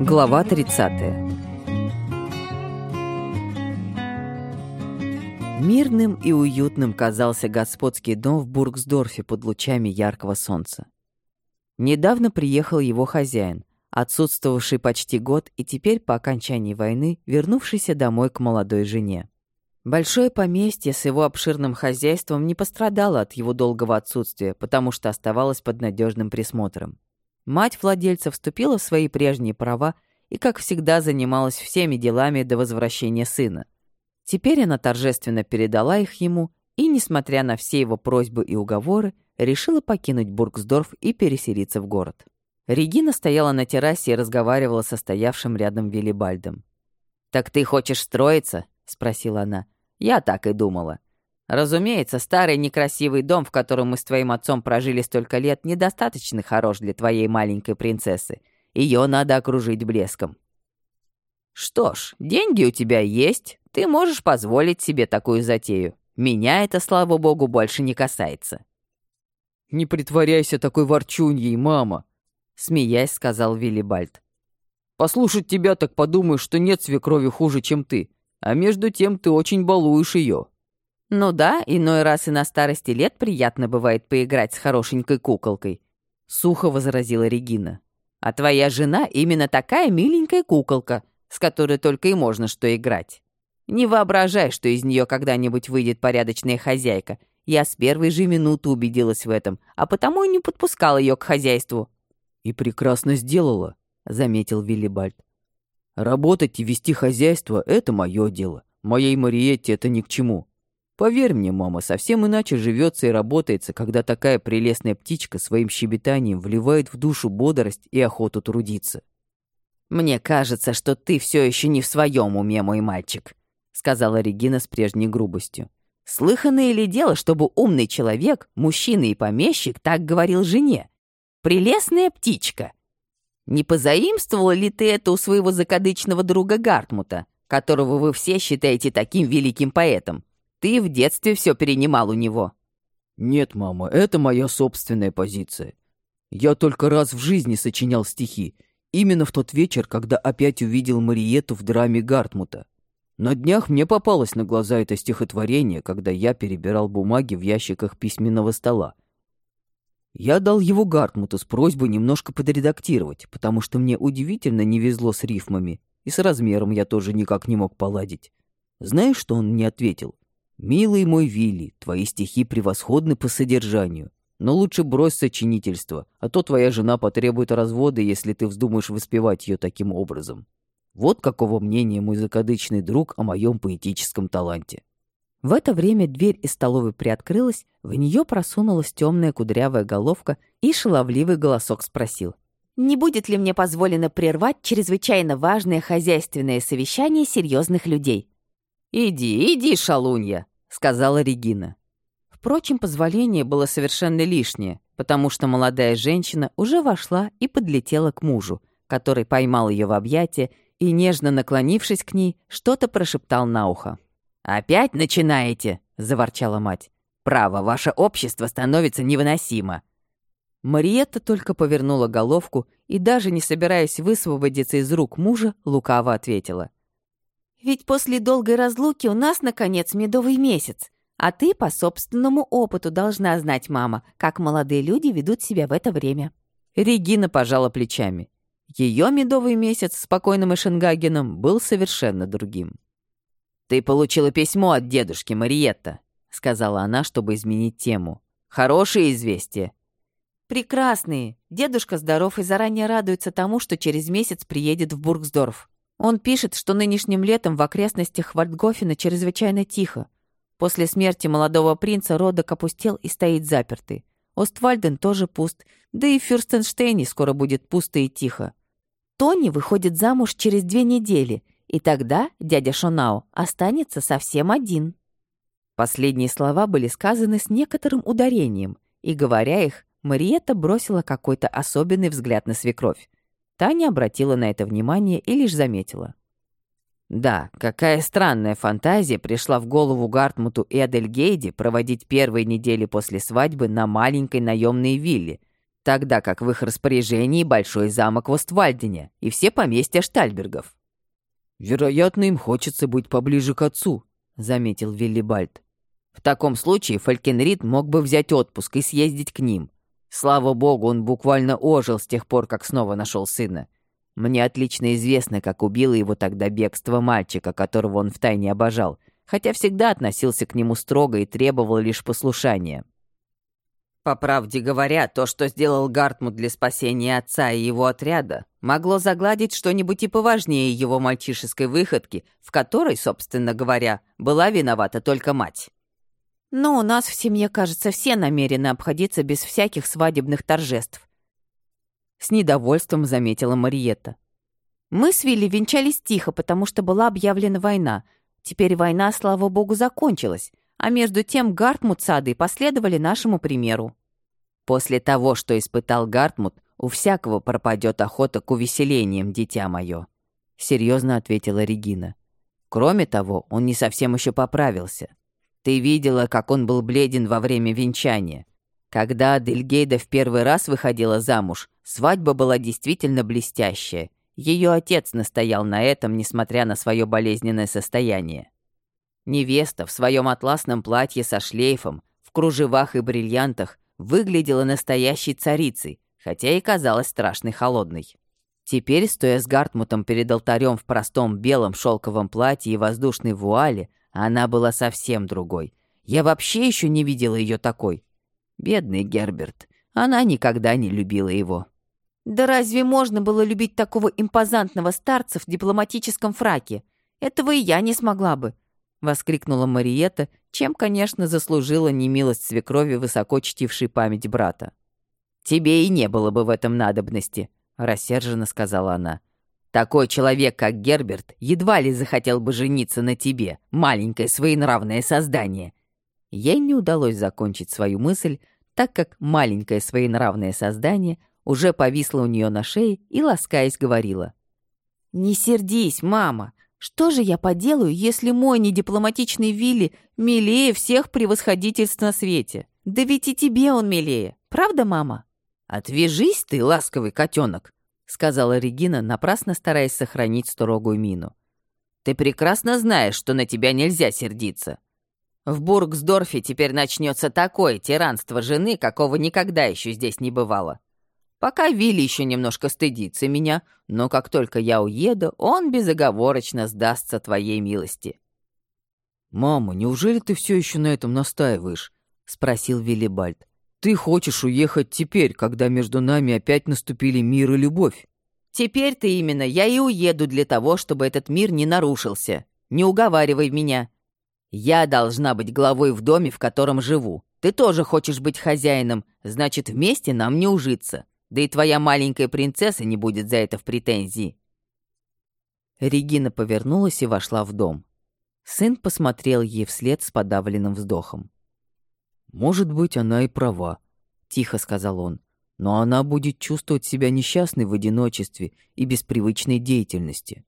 Глава 30 Мирным и уютным казался господский дом в Бургсдорфе под лучами яркого солнца. Недавно приехал его хозяин, отсутствовавший почти год и теперь по окончании войны вернувшийся домой к молодой жене. Большое поместье с его обширным хозяйством не пострадало от его долгого отсутствия, потому что оставалось под надежным присмотром. Мать владельца вступила в свои прежние права и, как всегда, занималась всеми делами до возвращения сына. Теперь она торжественно передала их ему и, несмотря на все его просьбы и уговоры, решила покинуть Бургсдорф и переселиться в город. Регина стояла на террасе и разговаривала со стоявшим рядом Виллибальдом. «Так ты хочешь строиться?» — спросила она. «Я так и думала. Разумеется, старый некрасивый дом, в котором мы с твоим отцом прожили столько лет, недостаточно хорош для твоей маленькой принцессы. Ее надо окружить блеском. Что ж, деньги у тебя есть, ты можешь позволить себе такую затею. Меня это, слава богу, больше не касается. «Не притворяйся такой ворчуньей, мама», — смеясь сказал Виллибальд. «Послушать тебя, так подумаешь, что нет свекрови хуже, чем ты. А между тем ты очень балуешь ее. «Ну да, иной раз и на старости лет приятно бывает поиграть с хорошенькой куколкой», — сухо возразила Регина. «А твоя жена именно такая миленькая куколка, с которой только и можно что играть. Не воображай, что из нее когда-нибудь выйдет порядочная хозяйка. Я с первой же минуты убедилась в этом, а потому и не подпускала ее к хозяйству». «И прекрасно сделала», — заметил Виллибальд. «Работать и вести хозяйство — это мое дело. Моей Мариетте это ни к чему. Поверь мне, мама, совсем иначе живется и работается, когда такая прелестная птичка своим щебетанием вливает в душу бодрость и охоту трудиться. «Мне кажется, что ты все еще не в своем уме, мой мальчик», — сказала Регина с прежней грубостью. «Слыханное ли дело, чтобы умный человек, мужчина и помещик, так говорил жене? Прелестная птичка! Не позаимствовала ли ты это у своего закадычного друга Гартмута, которого вы все считаете таким великим поэтом?» Ты в детстве все перенимал у него». «Нет, мама, это моя собственная позиция. Я только раз в жизни сочинял стихи, именно в тот вечер, когда опять увидел Мариету в драме Гартмута. На днях мне попалось на глаза это стихотворение, когда я перебирал бумаги в ящиках письменного стола. Я дал его Гартмуту с просьбой немножко подредактировать, потому что мне удивительно не везло с рифмами, и с размером я тоже никак не мог поладить. Знаешь, что он мне ответил? «Милый мой Вилли, твои стихи превосходны по содержанию, но лучше брось сочинительство, а то твоя жена потребует развода, если ты вздумаешь воспевать ее таким образом». Вот какого мнения мой закадычный друг о моем поэтическом таланте. В это время дверь из столовой приоткрылась, в нее просунулась темная кудрявая головка, и шаловливый голосок спросил. «Не будет ли мне позволено прервать чрезвычайно важное хозяйственное совещание серьезных людей?» «Иди, иди, шалунья!» Сказала Регина. Впрочем, позволение было совершенно лишнее, потому что молодая женщина уже вошла и подлетела к мужу, который поймал ее в объятия и, нежно наклонившись к ней, что-то прошептал на ухо. «Опять начинаете?» — заворчала мать. «Право, ваше общество становится невыносимо». Мариетта только повернула головку и, даже не собираясь высвободиться из рук мужа, лукаво ответила. Ведь после долгой разлуки у нас, наконец, медовый месяц. А ты по собственному опыту должна знать, мама, как молодые люди ведут себя в это время». Регина пожала плечами. Ее медовый месяц с покойным Эшенгагеном был совершенно другим. «Ты получила письмо от дедушки Мариетта», — сказала она, чтобы изменить тему. «Хорошие известия». «Прекрасные. Дедушка здоров и заранее радуется тому, что через месяц приедет в Бургсдорф. Он пишет, что нынешним летом в окрестностях Вальдгофена чрезвычайно тихо. После смерти молодого принца Родок опустел и стоит запертый. Оствальден тоже пуст, да и в Фюрстенштейне скоро будет пусто и тихо. Тони выходит замуж через две недели, и тогда дядя Шонау останется совсем один. Последние слова были сказаны с некоторым ударением, и, говоря их, Мариетта бросила какой-то особенный взгляд на свекровь. Таня обратила на это внимание и лишь заметила. Да, какая странная фантазия пришла в голову Гартмуту и Адельгейде проводить первые недели после свадьбы на маленькой наемной вилле. тогда как в их распоряжении большой замок в Оствальдене и все поместья Штальбергов. «Вероятно, им хочется быть поближе к отцу», — заметил Виллибальд. «В таком случае Фалькенрид мог бы взять отпуск и съездить к ним. Слава богу, он буквально ожил с тех пор, как снова нашел сына. Мне отлично известно, как убило его тогда бегство мальчика, которого он втайне обожал, хотя всегда относился к нему строго и требовал лишь послушания. По правде говоря, то, что сделал Гартмут для спасения отца и его отряда, могло загладить что-нибудь и поважнее его мальчишеской выходки, в которой, собственно говоря, была виновата только мать. Но у нас в семье, кажется, все намерены обходиться без всяких свадебных торжеств. С недовольством заметила Мариетта. Мы с Вилли венчались тихо, потому что была объявлена война. Теперь война, слава богу, закончилась а между тем Гартмут с Адой последовали нашему примеру. После того, что испытал Гартмут, у всякого пропадет охота к увеселениям, дитя мое», — серьезно ответила Регина. «Кроме того, он не совсем еще поправился. Ты видела, как он был бледен во время венчания. Когда Адельгейда в первый раз выходила замуж, свадьба была действительно блестящая. Ее отец настоял на этом, несмотря на свое болезненное состояние. Невеста в своем атласном платье со шлейфом, в кружевах и бриллиантах, выглядела настоящей царицей, хотя и казалась страшной холодной. Теперь, стоя с Гартмутом перед алтарем в простом белом шелковом платье и воздушной вуале, она была совсем другой. Я вообще еще не видела ее такой. Бедный Герберт. Она никогда не любила его. Да разве можно было любить такого импозантного старца в дипломатическом фраке? Этого и я не смогла бы. — воскликнула Мариетта, чем, конечно, заслужила немилость свекрови, высоко чтившей память брата. «Тебе и не было бы в этом надобности», — рассерженно сказала она. «Такой человек, как Герберт, едва ли захотел бы жениться на тебе, маленькое своенравное создание». Ей не удалось закончить свою мысль, так как маленькое своенравное создание уже повисло у нее на шее и, ласкаясь, говорила. «Не сердись, мама. Что же я поделаю, если мой недипломатичный Вилли милее всех превосходительств на свете? Да ведь и тебе он милее, правда, мама? Отвяжись ты, ласковый котенок, сказала Регина, напрасно стараясь сохранить строгую мину. Ты прекрасно знаешь, что на тебя нельзя сердиться. В Бургсдорфе теперь начнется такое тиранство жены, какого никогда еще здесь не бывало. Пока Вилли еще немножко стыдится меня, но как только я уеду, он безоговорочно сдастся твоей милости». «Мама, неужели ты все еще на этом настаиваешь?» — спросил Виллибальд. «Ты хочешь уехать теперь, когда между нами опять наступили мир и любовь?» «Теперь-то именно я и уеду для того, чтобы этот мир не нарушился. Не уговаривай меня. Я должна быть главой в доме, в котором живу. Ты тоже хочешь быть хозяином, значит, вместе нам не ужиться. Да и твоя маленькая принцесса не будет за это в претензии». Регина повернулась и вошла в дом. Сын посмотрел ей вслед с подавленным вздохом. «Может быть, она и права», — тихо сказал он. «Но она будет чувствовать себя несчастной в одиночестве и без привычной деятельности.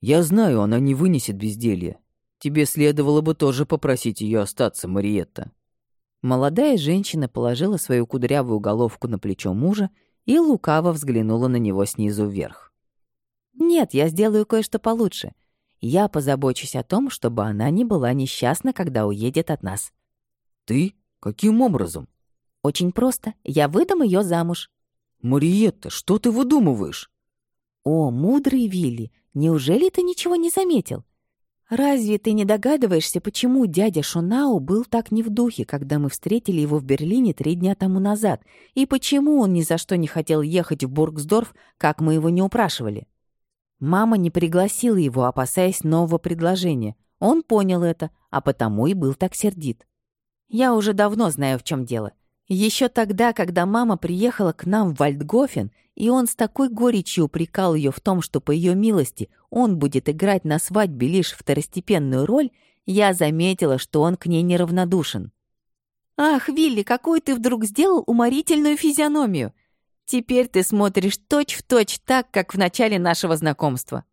Я знаю, она не вынесет безделья. Тебе следовало бы тоже попросить ее остаться, Мариетта». Молодая женщина положила свою кудрявую головку на плечо мужа и лукаво взглянула на него снизу вверх. «Нет, я сделаю кое-что получше. Я позабочусь о том, чтобы она не была несчастна, когда уедет от нас». «Ты? Каким образом?» «Очень просто. Я выдам ее замуж». «Мариетта, что ты выдумываешь?» «О, мудрый Вилли, неужели ты ничего не заметил? «Разве ты не догадываешься, почему дядя Шунау был так не в духе, когда мы встретили его в Берлине три дня тому назад, и почему он ни за что не хотел ехать в Бургсдорф, как мы его не упрашивали?» Мама не пригласила его, опасаясь нового предложения. Он понял это, а потому и был так сердит. Я уже давно знаю, в чем дело. Еще тогда, когда мама приехала к нам в Вальдгофен, и он с такой горечью упрекал ее в том, что по ее милости он будет играть на свадьбе лишь второстепенную роль, я заметила, что он к ней неравнодушен. «Ах, Вилли, какую ты вдруг сделал уморительную физиономию! Теперь ты смотришь точь-в-точь точь так, как в начале нашего знакомства».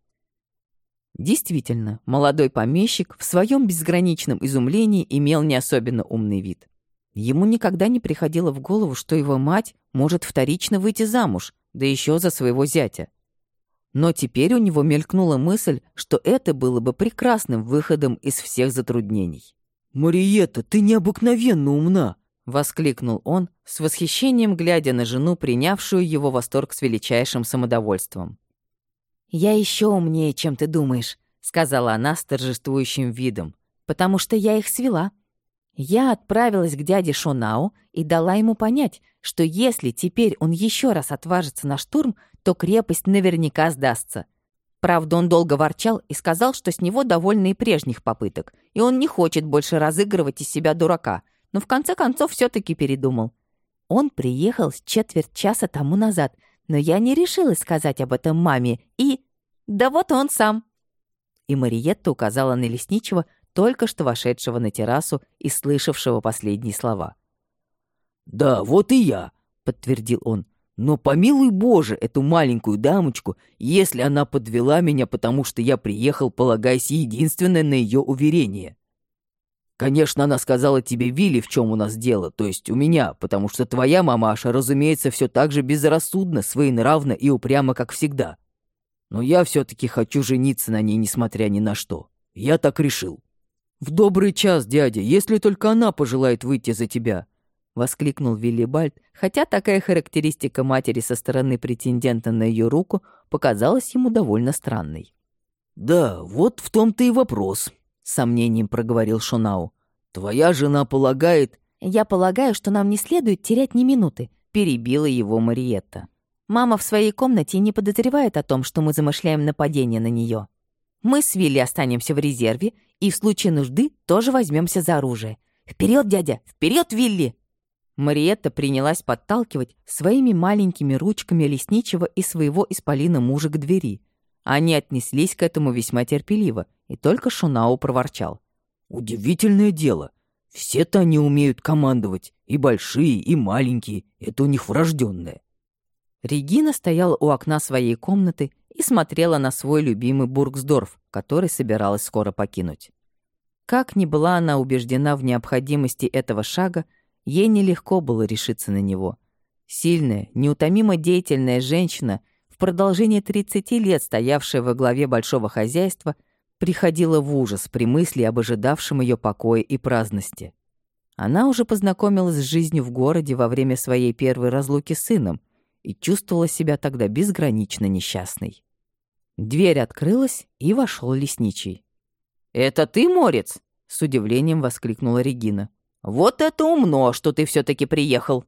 Действительно, молодой помещик в своем безграничном изумлении имел не особенно умный вид. Ему никогда не приходило в голову, что его мать может вторично выйти замуж, да еще за своего зятя. Но теперь у него мелькнула мысль, что это было бы прекрасным выходом из всех затруднений. «Мариетта, ты необыкновенно умна!» — воскликнул он, с восхищением глядя на жену, принявшую его восторг с величайшим самодовольством. «Я еще умнее, чем ты думаешь», — сказала она с торжествующим видом, «потому что я их свела. Я отправилась к дяде Шонау и дала ему понять, что если теперь он еще раз отважится на штурм, то крепость наверняка сдастся. Правда, он долго ворчал и сказал, что с него довольны и прежних попыток, и он не хочет больше разыгрывать из себя дурака, но в конце концов все таки передумал. Он приехал с четверть часа тому назад, но я не решилась сказать об этом маме, и... Да вот он сам. И Мариетта указала на лесничего, только что вошедшего на террасу и слышавшего последние слова. «Да, вот и я», — подтвердил он. «Но помилуй Боже эту маленькую дамочку, если она подвела меня, потому что я приехал, полагаясь единственное на ее уверение. Конечно, она сказала тебе, Вилли, в чем у нас дело, то есть у меня, потому что твоя мамаша, разумеется, все так же безрассудно, своенравно и упрямо, как всегда. Но я все-таки хочу жениться на ней, несмотря ни на что. Я так решил». «В добрый час, дядя, если только она пожелает выйти за тебя», — воскликнул Виллибальд, хотя такая характеристика матери со стороны претендента на ее руку показалась ему довольно странной. «Да, вот в том-то и вопрос», — сомнением проговорил Шонау. «Твоя жена полагает...» «Я полагаю, что нам не следует терять ни минуты», — перебила его Мариетта. «Мама в своей комнате не подозревает о том, что мы замышляем нападение на нее. Мы с Вилли останемся в резерве и в случае нужды тоже возьмемся за оружие. Вперед, дядя! Вперед, Вилли!» Мариетта принялась подталкивать своими маленькими ручками лесничего и своего исполина мужа к двери. Они отнеслись к этому весьма терпеливо, и только Шунау проворчал. «Удивительное дело. Все-то они умеют командовать, и большие, и маленькие. Это у них врожденное». Регина стояла у окна своей комнаты и смотрела на свой любимый Бургсдорф, который собиралась скоро покинуть. Как ни была она убеждена в необходимости этого шага, ей нелегко было решиться на него. Сильная, неутомимо деятельная женщина, в продолжении 30 лет стоявшая во главе большого хозяйства, приходила в ужас при мысли об ожидавшем ее покое и праздности. Она уже познакомилась с жизнью в городе во время своей первой разлуки с сыном и чувствовала себя тогда безгранично несчастной. Дверь открылась, и вошел лесничий. «Это ты, Морец?» — с удивлением воскликнула Регина. «Вот это умно, что ты все таки приехал!»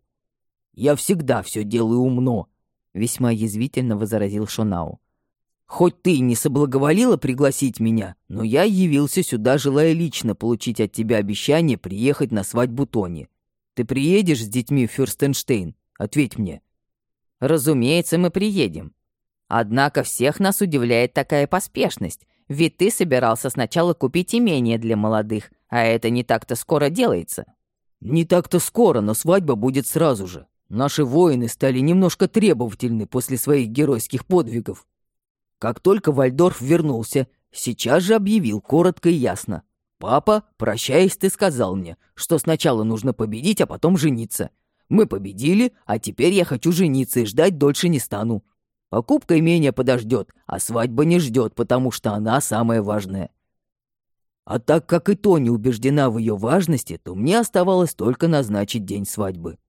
«Я всегда все делаю умно», — весьма язвительно возразил Шонау. «Хоть ты не соблаговолила пригласить меня, но я явился сюда, желая лично получить от тебя обещание приехать на свадьбу Тони. Ты приедешь с детьми в Фюрстенштейн? Ответь мне». «Разумеется, мы приедем. Однако всех нас удивляет такая поспешность, ведь ты собирался сначала купить имение для молодых, а это не так-то скоро делается». «Не так-то скоро, но свадьба будет сразу же. Наши воины стали немножко требовательны после своих геройских подвигов. Как только Вальдорф вернулся, сейчас же объявил коротко и ясно. «Папа, прощаясь, ты сказал мне, что сначала нужно победить, а потом жениться. Мы победили, а теперь я хочу жениться и ждать дольше не стану. Покупка имения подождет, а свадьба не ждет, потому что она самая важная. А так как и не убеждена в ее важности, то мне оставалось только назначить день свадьбы.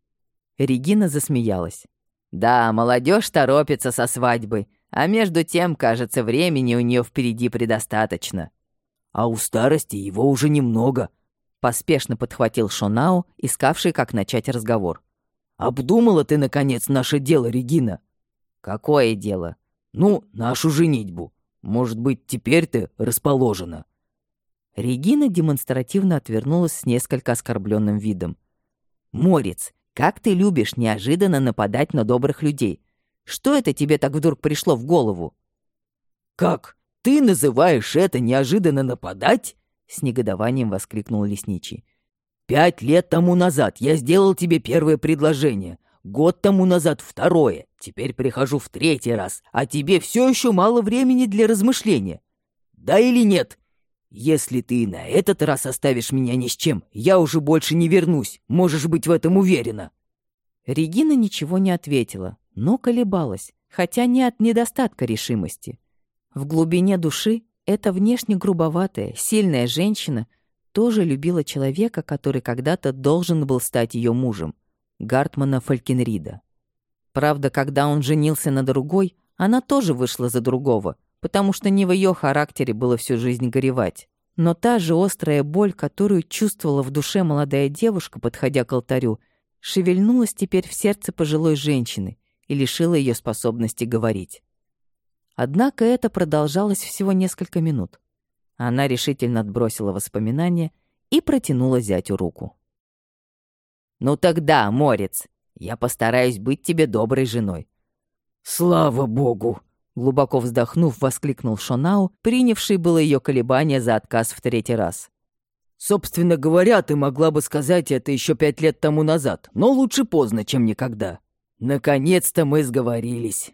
Регина засмеялась. Да, молодежь торопится со свадьбой, а между тем, кажется, времени у нее впереди предостаточно. А у старости его уже немного, поспешно подхватил Шонау, искавший, как начать разговор. Обдумала ты, наконец, наше дело, Регина? «Какое дело?» «Ну, нашу женитьбу. Может быть, теперь ты расположена». Регина демонстративно отвернулась с несколько оскорбленным видом. «Морец, как ты любишь неожиданно нападать на добрых людей. Что это тебе так вдруг пришло в голову?» «Как? Ты называешь это неожиданно нападать?» С негодованием воскликнул лесничий. «Пять лет тому назад я сделал тебе первое предложение. Год тому назад второе, теперь прихожу в третий раз, а тебе все еще мало времени для размышления. Да или нет? Если ты на этот раз оставишь меня ни с чем, я уже больше не вернусь, можешь быть в этом уверена». Регина ничего не ответила, но колебалась, хотя не от недостатка решимости. В глубине души эта внешне грубоватая, сильная женщина тоже любила человека, который когда-то должен был стать ее мужем, Гартмана Фалькенрида. Правда, когда он женился на другой, она тоже вышла за другого, потому что не в ее характере было всю жизнь горевать. Но та же острая боль, которую чувствовала в душе молодая девушка, подходя к алтарю, шевельнулась теперь в сердце пожилой женщины и лишила ее способности говорить. Однако это продолжалось всего несколько минут. Она решительно отбросила воспоминания и протянула зятю руку. «Ну тогда, Морец, я постараюсь быть тебе доброй женой». «Слава богу!» Глубоко вздохнув, воскликнул Шонау, принявший было ее колебания за отказ в третий раз. Собственно говоря, ты могла бы сказать это еще пять лет тому назад, но лучше поздно, чем никогда. Наконец-то мы сговорились.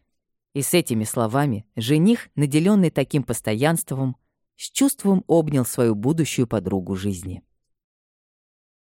И с этими словами жених, наделенный таким постоянством, с чувством обнял свою будущую подругу жизни.